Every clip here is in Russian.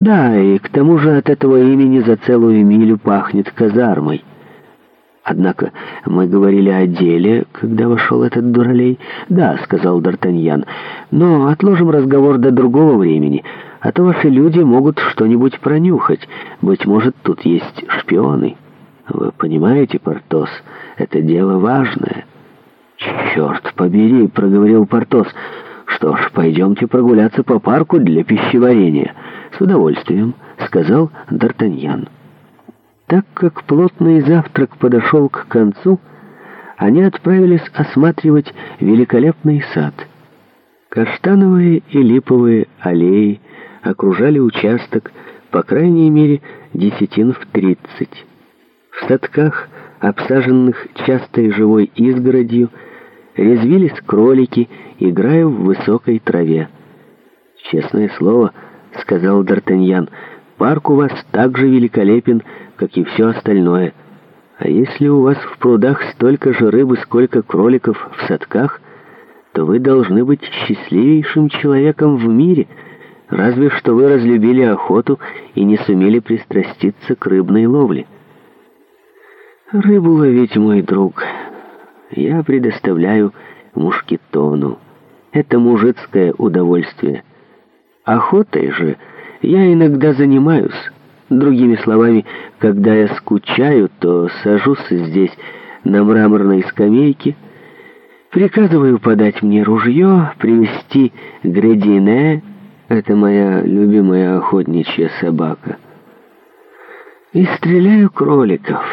Да, и к тому же от этого имени за целую милю пахнет казармой. Однако мы говорили о деле, когда вошел этот дуралей. Да, сказал Д'Артаньян, но отложим разговор до другого времени, а то ваши люди могут что-нибудь пронюхать. Быть может, тут есть шпионы. Вы понимаете, Портос, это дело важное. Черт побери, проговорил Портос. Что ж, пойдемте прогуляться по парку для пищеварения с удовольствием», — сказал Д'Артаньян. Так как плотный завтрак подошел к концу, они отправились осматривать великолепный сад. Каштановые и липовые аллеи окружали участок, по крайней мере, десятин в тридцать. В садках, обсаженных частой живой изгородью, резвились кролики, играя в высокой траве. Честное слово — сказал Д'Артаньян, — «парк у вас так же великолепен, как и все остальное. А если у вас в прудах столько же рыбы, сколько кроликов в садках, то вы должны быть счастливейшим человеком в мире, разве что вы разлюбили охоту и не сумели пристраститься к рыбной ловле». «Рыбу ловить, мой друг, я предоставляю мушкетону. Это мужицкое удовольствие». Охотой же я иногда занимаюсь. Другими словами, когда я скучаю, то сажусь здесь на мраморной скамейке, приказываю подать мне ружье, привести гредине, это моя любимая охотничья собака, и стреляю кроликов.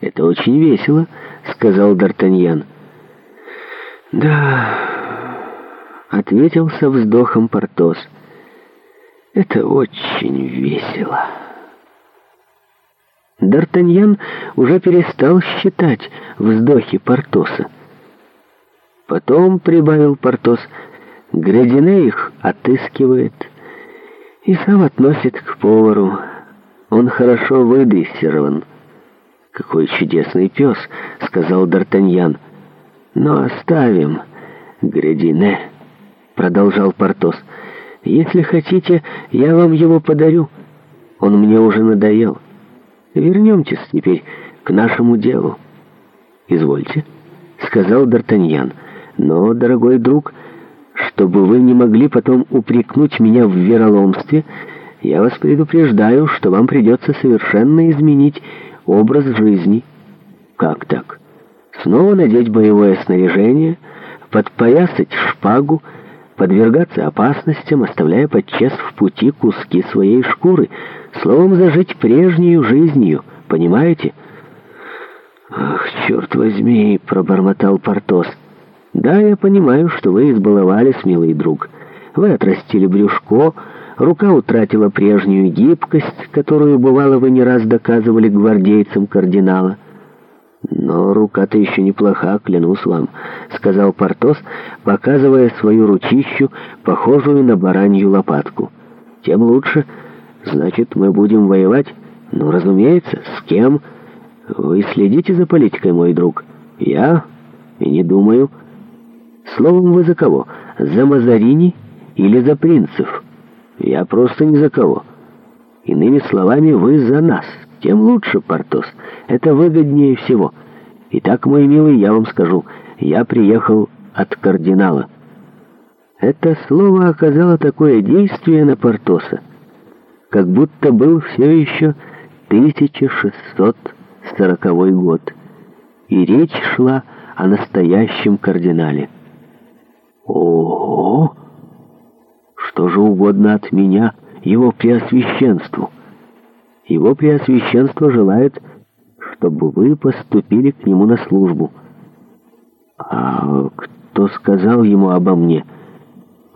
«Это очень весело», — сказал Д'Артаньян. «Да...» ответил со вздохом Портос. «Это очень весело». Д'Артаньян уже перестал считать вздохи Портоса. Потом, — прибавил Портос, — Градине их отыскивает и сам относит к повару. Он хорошо выдрессирован. «Какой чудесный пес!» — сказал Д'Артаньян. «Но оставим Градине» продолжал Портос. «Если хотите, я вам его подарю. Он мне уже надоел. Вернемтесь теперь к нашему делу». «Извольте», — сказал Д'Артаньян. «Но, дорогой друг, чтобы вы не могли потом упрекнуть меня в вероломстве, я вас предупреждаю, что вам придется совершенно изменить образ жизни». «Как так?» «Снова надеть боевое снаряжение, подпоясать шпагу» подвергаться опасностям, оставляя подчас в пути куски своей шкуры, словом, зажить прежнюю жизнью, понимаете? «Ах, черт возьми!» — пробормотал Портос. «Да, я понимаю, что вы избаловались, милый друг. Вы отрастили брюшко, рука утратила прежнюю гибкость, которую, бывало, вы не раз доказывали гвардейцам кардинала». «Но рука-то еще неплоха, клянусь вам», — сказал Портос, показывая свою ручищу, похожую на баранью лопатку. «Тем лучше. Значит, мы будем воевать? Ну, разумеется. С кем? Вы следите за политикой, мой друг? Я? И не думаю. Словом, вы за кого? За Мазарини или за принцев? Я просто ни за кого. Иными словами, вы за нас» тем лучше, Портос. Это выгоднее всего. Итак, мой милый, я вам скажу, я приехал от кардинала». Это слово оказало такое действие на Портоса, как будто был все еще 1640 год, и речь шла о настоящем кардинале. «Ого! Что же угодно от меня его преосвященству!» Его Преосвященство желает, чтобы вы поступили к нему на службу. А кто сказал ему обо мне?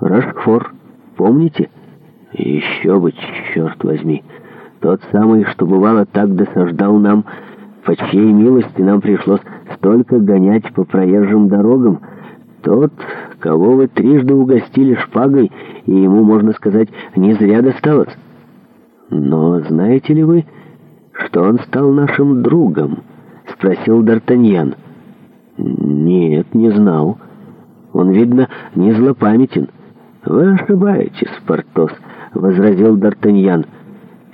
Рашфор, помните? Еще бы, черт возьми. Тот самый, что бывало так досаждал нам, по чьей милости нам пришлось столько гонять по проезжим дорогам. Тот, кого вы трижды угостили шпагой, и ему, можно сказать, не зря досталось. «Но знаете ли вы, что он стал нашим другом?» — спросил Д'Артаньян. «Нет, не знал. Он, видно, не злопамятен». «Вы ошибаетесь, Портос», — возразил Д'Артаньян.